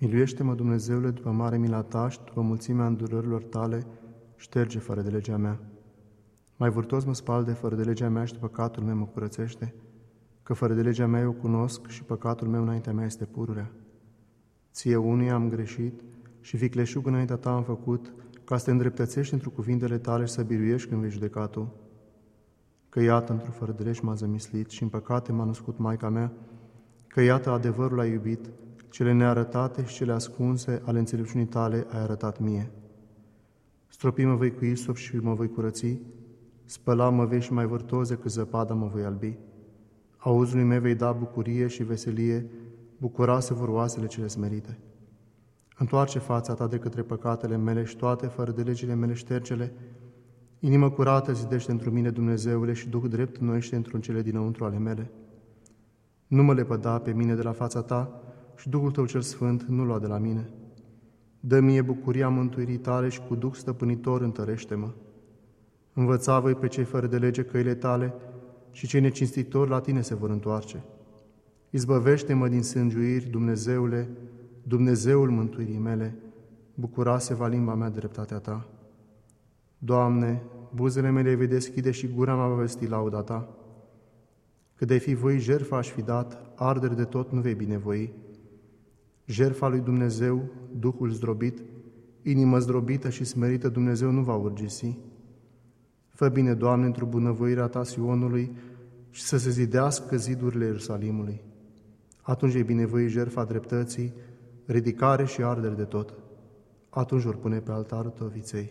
Miluiește-mă, Dumnezeule, după mare mila ta și după mulțimea îndurărilor tale, șterge fără de legea mea. Mai vârtos mă spal de fără de legea mea și de păcatul meu mă curățește, că fără de legea mea eu cunosc și păcatul meu înaintea mea este pururea. Ție unui am greșit și vicleșug înaintea ta am făcut, ca să te îndreptățești într cuvintele tale și să biruiești când vei judecatul. Că iată, într-o fără de legi m-a zămislit și în păcate m-a născut Maica mea, că iată adevărul a iubit, cele nearătate și cele ascunse ale înțelepciunii tale ai arătat mie. Stropi mă voi cu isop și mă voi curăți, spăla mă vei și mai vârtoze că zăpada mă voi albi. Auzului meu vei da bucurie și veselie, bucuroase vor oasele cele smerite. Întoarce fața ta de către păcatele mele și toate fără de legile mele ștergele, Inimă curată zidește într mine, Dumnezeule, și Duh drept noiește într-un cele dinăuntru ale mele. Nu mă lepăda pe mine de la fața ta și Duhul tău cel sfânt nu lua de la mine. Dă mie bucuria mântuirii tale și cu Duh stăpânitor întărește-mă. Învăța voi pe cei fără de lege căile tale și cei necinstitori la tine se vor întoarce. Izbăvește-mă din sângiuiri, Dumnezeule, Dumnezeul mântuirii mele, bucurase va limba mea dreptatea ta. Doamne, buzele mele vei deschide și gura mea va vesti lauda Ta. Că de fi voi jertfa aș fi dat, arderi de tot nu vei binevoi. Jertfa lui Dumnezeu, Duhul zdrobit, inimă zdrobită și smerită Dumnezeu nu va urgisi. Fă bine, Doamne, într-o bunăvoirea Ta Sionului și să se zidească zidurile Ierusalimului. Atunci e binevoi jertfa dreptății, ridicare și ardere de tot. Atunci vor pune pe altarul Tău viței.